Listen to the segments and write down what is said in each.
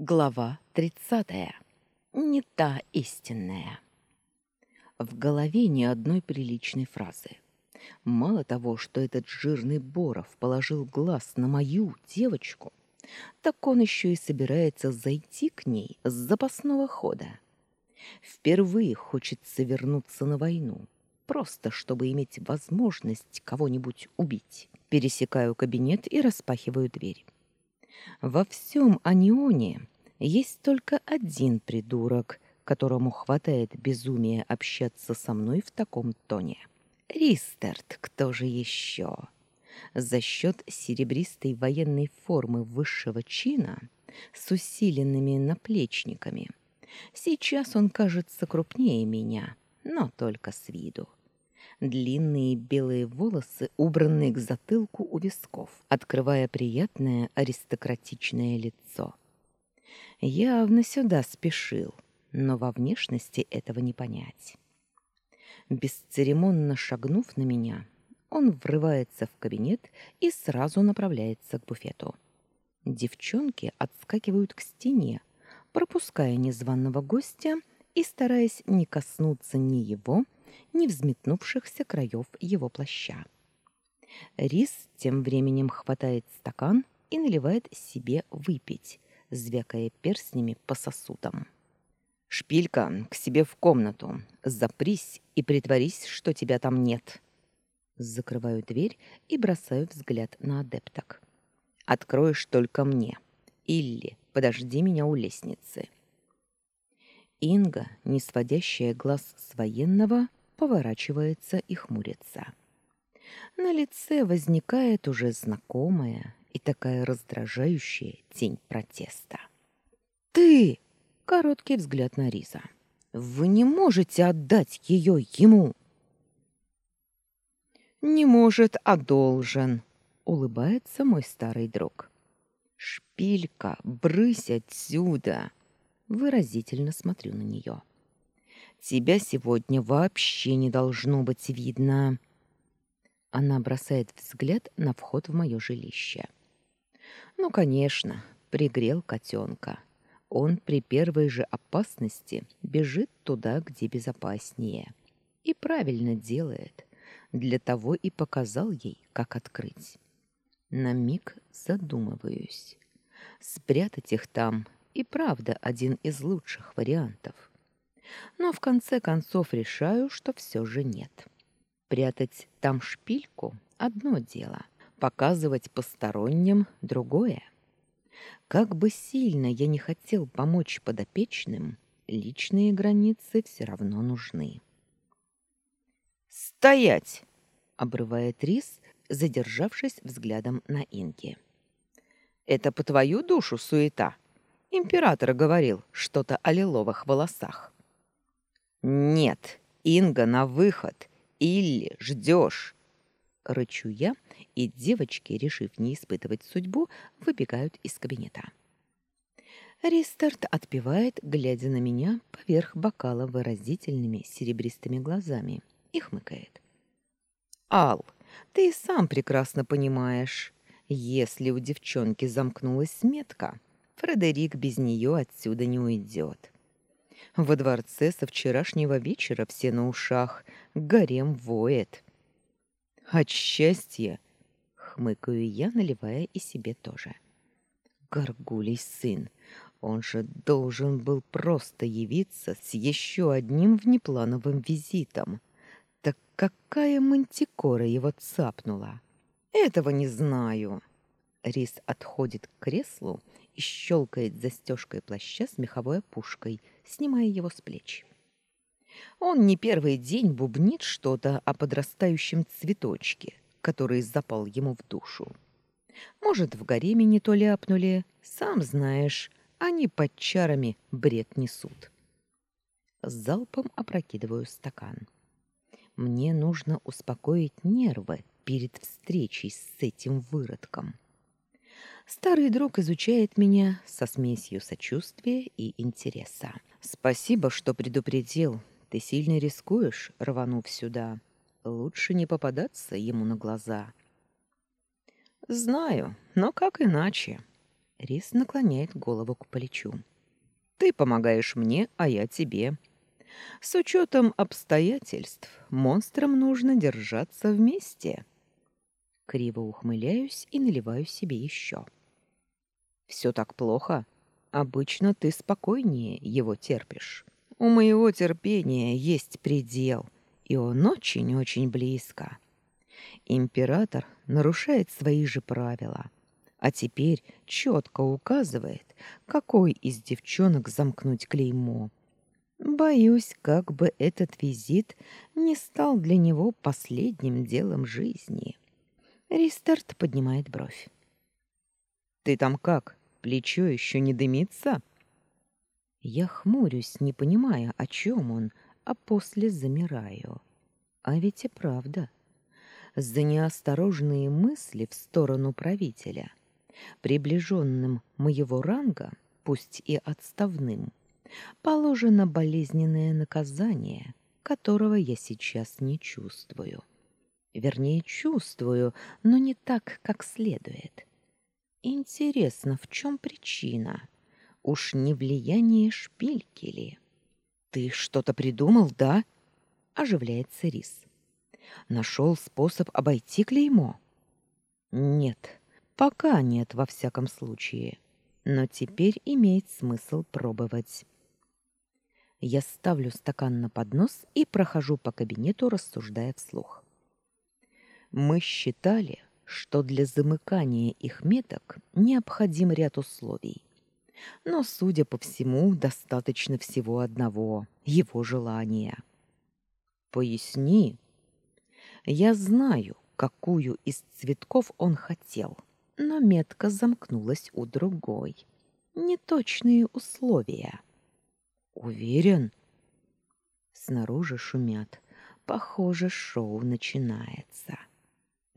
Глава тридцатая. Не та истинная. В голове ни одной приличной фразы. Мало того, что этот жирный Боров положил глаз на мою девочку, так он еще и собирается зайти к ней с запасного хода. Впервые хочется вернуться на войну, просто чтобы иметь возможность кого-нибудь убить. Пересекаю кабинет и распахиваю дверь. Во всем Анионе есть только один придурок, которому хватает безумия общаться со мной в таком тоне. Ристерт, кто же еще? За счет серебристой военной формы высшего чина с усиленными наплечниками. Сейчас он кажется крупнее меня, но только с виду. Длинные белые волосы, убранные к затылку у висков, открывая приятное аристократичное лицо. Явно сюда спешил, но во внешности этого не понять. Бесцеремонно шагнув на меня, он врывается в кабинет и сразу направляется к буфету. Девчонки отскакивают к стене, пропуская незваного гостя и стараясь не коснуться ни его, ни взметнувшихся краев его плаща. Рис тем временем хватает стакан и наливает себе выпить, звякая перстнями по сосудам. «Шпилька, к себе в комнату. Запрись и притворись, что тебя там нет». Закрываю дверь и бросаю взгляд на адепток. «Откроешь только мне. Илли, подожди меня у лестницы». Инга, не сводящая глаз с военного, поворачивается и хмурится. На лице возникает уже знакомая и такая раздражающая тень протеста. «Ты!» — короткий взгляд на Риза. «Вы не можете отдать ее ему!» «Не может, а должен!» — улыбается мой старый друг. «Шпилька, брысь отсюда!» Выразительно смотрю на нее. Тебя сегодня вообще не должно быть видно. Она бросает взгляд на вход в мое жилище. Ну, конечно, пригрел котенка. Он при первой же опасности бежит туда, где безопаснее. И правильно делает. Для того и показал ей, как открыть. На миг задумываюсь. Спрятать их там и правда один из лучших вариантов но в конце концов решаю, что все же нет. Прятать там шпильку — одно дело, показывать посторонним — другое. Как бы сильно я не хотел помочь подопечным, личные границы все равно нужны. «Стоять!» — обрывает Рис, задержавшись взглядом на Инги. «Это по твою душу суета?» Император говорил что-то о лиловых волосах. «Нет, Инга, на выход! Или ждешь!» Рычу я, и девочки, решив не испытывать судьбу, выбегают из кабинета. Ристарт отпевает, глядя на меня поверх бокала выразительными серебристыми глазами, и хмыкает. «Ал, ты и сам прекрасно понимаешь, если у девчонки замкнулась метка, Фредерик без нее отсюда не уйдет. Во дворце со вчерашнего вечера все на ушах, гарем воет. От счастья, хмыкаю я, наливая и себе тоже. Горгулей сын, он же должен был просто явиться с еще одним внеплановым визитом. Так какая мантикора его цапнула? Этого не знаю. Рис отходит к креслу и щелкает застежкой плаща с меховой опушкой — снимая его с плеч. Он не первый день бубнит что-то о подрастающем цветочке, который запал ему в душу. Может, в гареме не то ляпнули, сам знаешь, они под чарами бред несут. Залпом опрокидываю стакан. Мне нужно успокоить нервы перед встречей с этим выродком. Старый друг изучает меня со смесью сочувствия и интереса. Спасибо, что предупредил. Ты сильно рискуешь, рванув сюда. Лучше не попадаться ему на глаза. Знаю, но как иначе? Рис наклоняет голову к плечу. Ты помогаешь мне, а я тебе. С учетом обстоятельств монстрам нужно держаться вместе. Криво ухмыляюсь и наливаю себе еще. Все так плохо. Обычно ты спокойнее его терпишь. У моего терпения есть предел, и он очень-очень близко. Император нарушает свои же правила, а теперь четко указывает, какой из девчонок замкнуть клеймо. Боюсь, как бы этот визит не стал для него последним делом жизни. Ристарт поднимает бровь. «Ты там как? Плечо еще не дымится?» Я хмурюсь, не понимая, о чем он, а после замираю. А ведь и правда. За неосторожные мысли в сторону правителя, приближенным моего ранга, пусть и отставным, положено болезненное наказание, которого я сейчас не чувствую. Вернее, чувствую, но не так, как следует. Интересно, в чем причина? Уж не влияние шпильки ли? Ты что-то придумал, да? Оживляется Рис. Нашел способ обойти клеймо? Нет, пока нет во всяком случае. Но теперь имеет смысл пробовать. Я ставлю стакан на поднос и прохожу по кабинету, рассуждая вслух. Мы считали, что для замыкания их меток необходим ряд условий. Но, судя по всему, достаточно всего одного — его желания. «Поясни». Я знаю, какую из цветков он хотел, но метка замкнулась у другой. Неточные условия. Уверен? Снаружи шумят. Похоже, шоу начинается.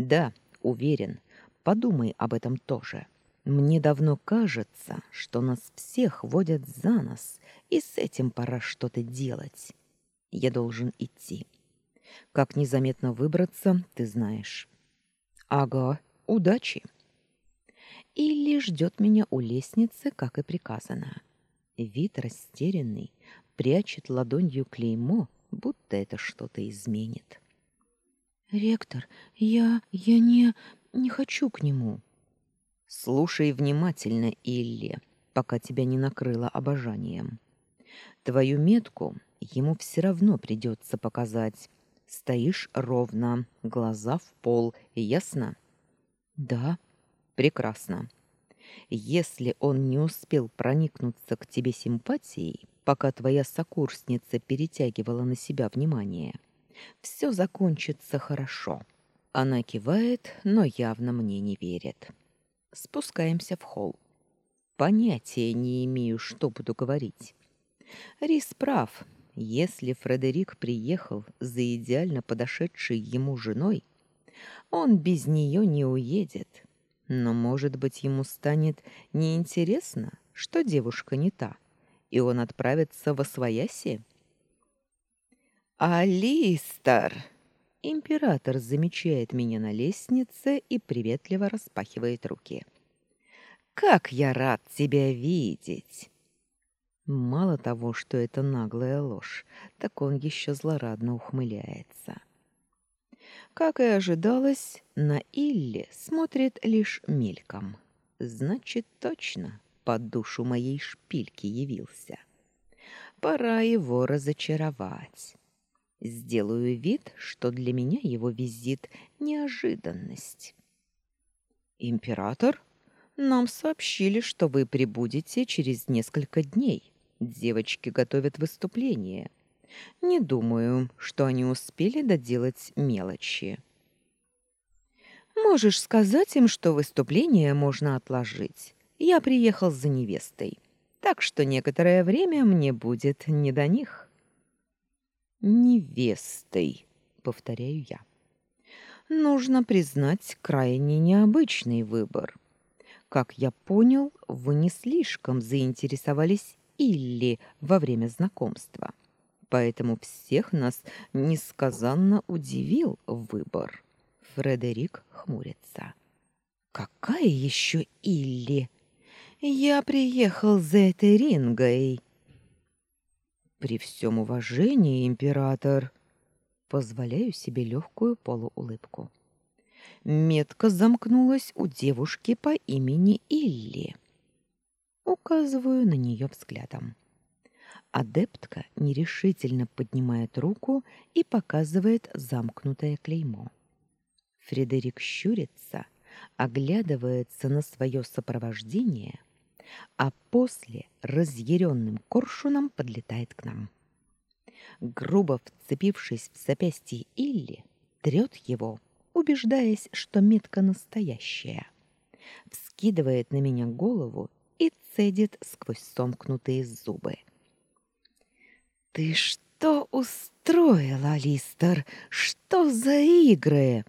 Да, уверен. Подумай об этом тоже. Мне давно кажется, что нас всех водят за нос, и с этим пора что-то делать. Я должен идти. Как незаметно выбраться, ты знаешь. Ага, удачи. Или ждет меня у лестницы, как и приказано. Вид растерянный, прячет ладонью клеймо, будто это что-то изменит. Ректор, я я не не хочу к нему. Слушай внимательно, Илли, пока тебя не накрыло обожанием. Твою метку ему все равно придется показать. Стоишь ровно, глаза в пол, ясно? Да, прекрасно. Если он не успел проникнуться к тебе симпатией, пока твоя сокурсница перетягивала на себя внимание, все закончится хорошо. Она кивает, но явно мне не верит. Спускаемся в холл. Понятия не имею, что буду говорить. Рис прав. Если Фредерик приехал за идеально подошедшей ему женой, он без нее не уедет. Но, может быть, ему станет неинтересно, что девушка не та, и он отправится во свояси? «Алистер!» Император замечает меня на лестнице и приветливо распахивает руки. «Как я рад тебя видеть!» Мало того, что это наглая ложь, так он еще злорадно ухмыляется. Как и ожидалось, на Илли смотрит лишь мельком. Значит, точно под душу моей шпильки явился. Пора его разочаровать. Сделаю вид, что для меня его визит — неожиданность. «Император, нам сообщили, что вы прибудете через несколько дней. Девочки готовят выступление. Не думаю, что они успели доделать мелочи». «Можешь сказать им, что выступление можно отложить. Я приехал за невестой, так что некоторое время мне будет не до них» невестой, повторяю я. Нужно признать крайне необычный выбор. Как я понял, вы не слишком заинтересовались Илли во время знакомства. Поэтому всех нас несказанно удивил выбор. Фредерик хмурится. Какая еще Илли? Я приехал за этой рингой. При всем уважении, император, позволяю себе легкую полуулыбку. Метка замкнулась у девушки по имени Илли. Указываю на нее взглядом. Адептка нерешительно поднимает руку и показывает замкнутое клеймо. Фредерик щурится, оглядывается на свое сопровождение, а после разъяренным коршуном подлетает к нам. Грубо вцепившись в запястье Илли, трет его, убеждаясь, что метка настоящая. Вскидывает на меня голову и цедит сквозь сомкнутые зубы. «Ты что устроил, Алистер? Что за игры?»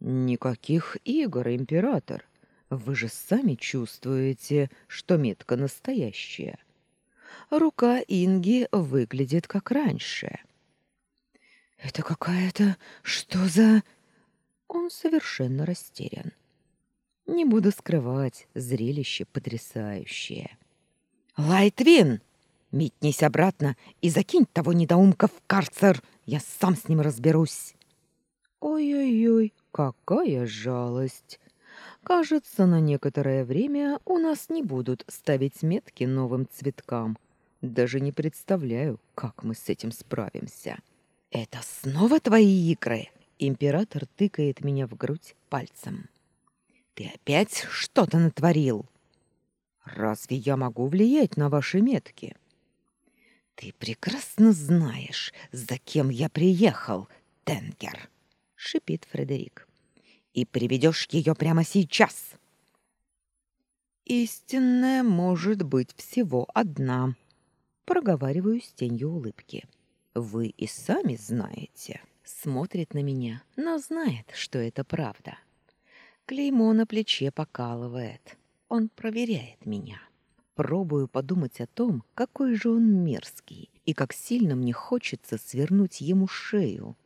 «Никаких игр, император. Вы же сами чувствуете, что метка настоящая. Рука Инги выглядит как раньше». «Это какая-то... Что за...» Он совершенно растерян. Не буду скрывать, зрелище потрясающее. «Лайтвин!» Метнись обратно и закинь того недоумка в карцер. Я сам с ним разберусь. Ой-ой-ой, какая жалость. Кажется, на некоторое время у нас не будут ставить метки новым цветкам. Даже не представляю, как мы с этим справимся. Это снова твои игры? Император тыкает меня в грудь пальцем. Ты опять что-то натворил? Разве я могу влиять на ваши метки? Ты прекрасно знаешь, за кем я приехал, Тенгер, шипит Фредерик. И приведешь ее прямо сейчас. Истинная может быть всего одна, проговариваю с тенью улыбки. Вы и сами знаете. Смотрит на меня, но знает, что это правда. Клеймо на плече покалывает. Он проверяет меня. Пробую подумать о том, какой же он мерзкий и как сильно мне хочется свернуть ему шею.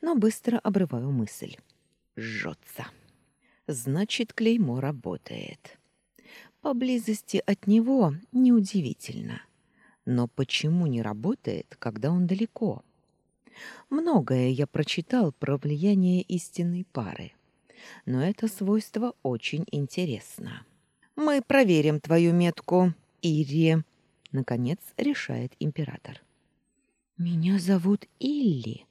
Но быстро обрываю мысль. Жжется. Значит, клеймо работает. Поблизости от него неудивительно. Но почему не работает, когда он далеко? Многое я прочитал про влияние истинной пары. Но это свойство очень интересно. Мы проверим твою метку, Ири, наконец решает император. Меня зовут Илли.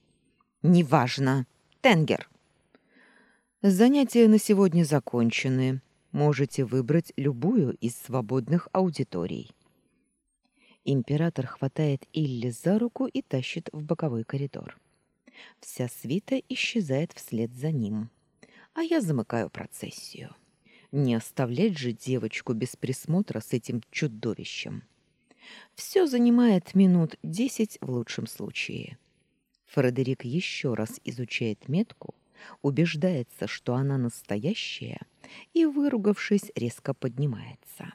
Неважно. Тенгер. Занятия на сегодня закончены. Можете выбрать любую из свободных аудиторий. Император хватает Илли за руку и тащит в боковой коридор. Вся свита исчезает вслед за ним, а я замыкаю процессию. Не оставлять же девочку без присмотра с этим чудовищем. Все занимает минут десять в лучшем случае. Фредерик еще раз изучает метку, убеждается, что она настоящая, и, выругавшись, резко поднимается.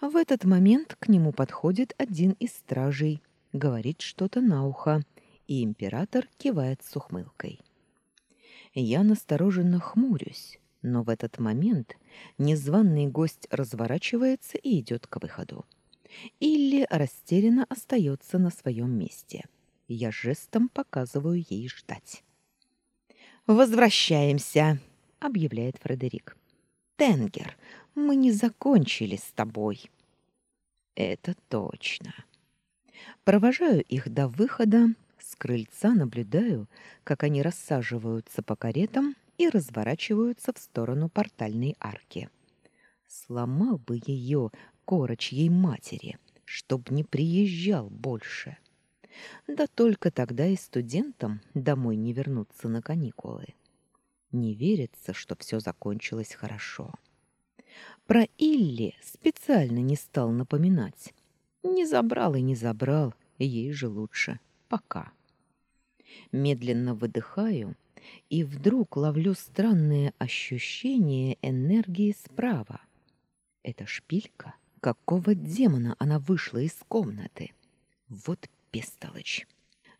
В этот момент к нему подходит один из стражей, говорит что-то на ухо, и император кивает с ухмылкой. Я настороженно хмурюсь, но в этот момент незваный гость разворачивается и идет к выходу. Илли растерянно остается на своем месте. Я жестом показываю ей ждать. «Возвращаемся», — объявляет Фредерик. «Тенгер, мы не закончили с тобой». «Это точно». Провожаю их до выхода, с крыльца наблюдаю, как они рассаживаются по каретам и разворачиваются в сторону портальной арки. Сломал бы ее корочьей матери, чтоб не приезжал больше. Да только тогда и студентам домой не вернуться на каникулы. Не верится, что все закончилось хорошо. Про Илли специально не стал напоминать. Не забрал и не забрал, ей же лучше. Пока. Медленно выдыхаю и вдруг ловлю странное ощущение энергии справа. Это шпилька? Какого демона она вышла из комнаты? Вот бестолочь.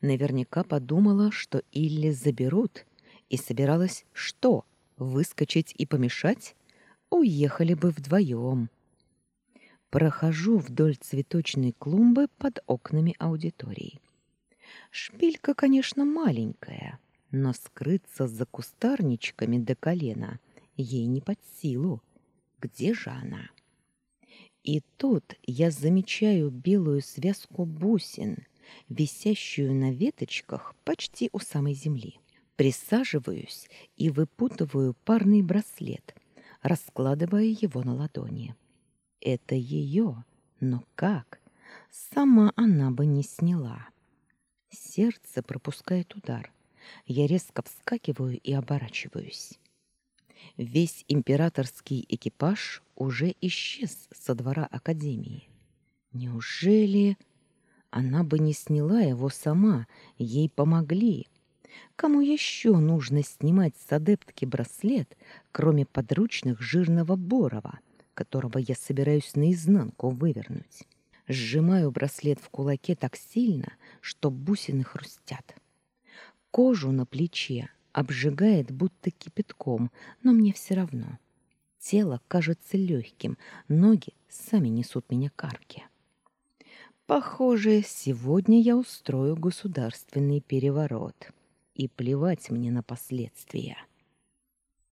Наверняка подумала, что Илли заберут, и собиралась что, выскочить и помешать? Уехали бы вдвоем. Прохожу вдоль цветочной клумбы под окнами аудитории. Шпилька, конечно, маленькая, но скрыться за кустарничками до колена ей не под силу. Где же она? И тут я замечаю белую связку бусин, висящую на веточках почти у самой земли. Присаживаюсь и выпутываю парный браслет, раскладывая его на ладони. Это ее, но как? Сама она бы не сняла. Сердце пропускает удар. Я резко вскакиваю и оборачиваюсь. Весь императорский экипаж уже исчез со двора Академии. Неужели она бы не сняла его сама, ей помогли? Кому еще нужно снимать с адептки браслет, кроме подручных жирного Борова, которого я собираюсь наизнанку вывернуть? Сжимаю браслет в кулаке так сильно, что бусины хрустят. Кожу на плече обжигает будто кипятком, но мне все равно. Тело кажется легким, ноги сами несут меня к арке. Похоже, сегодня я устрою государственный переворот и плевать мне на последствия.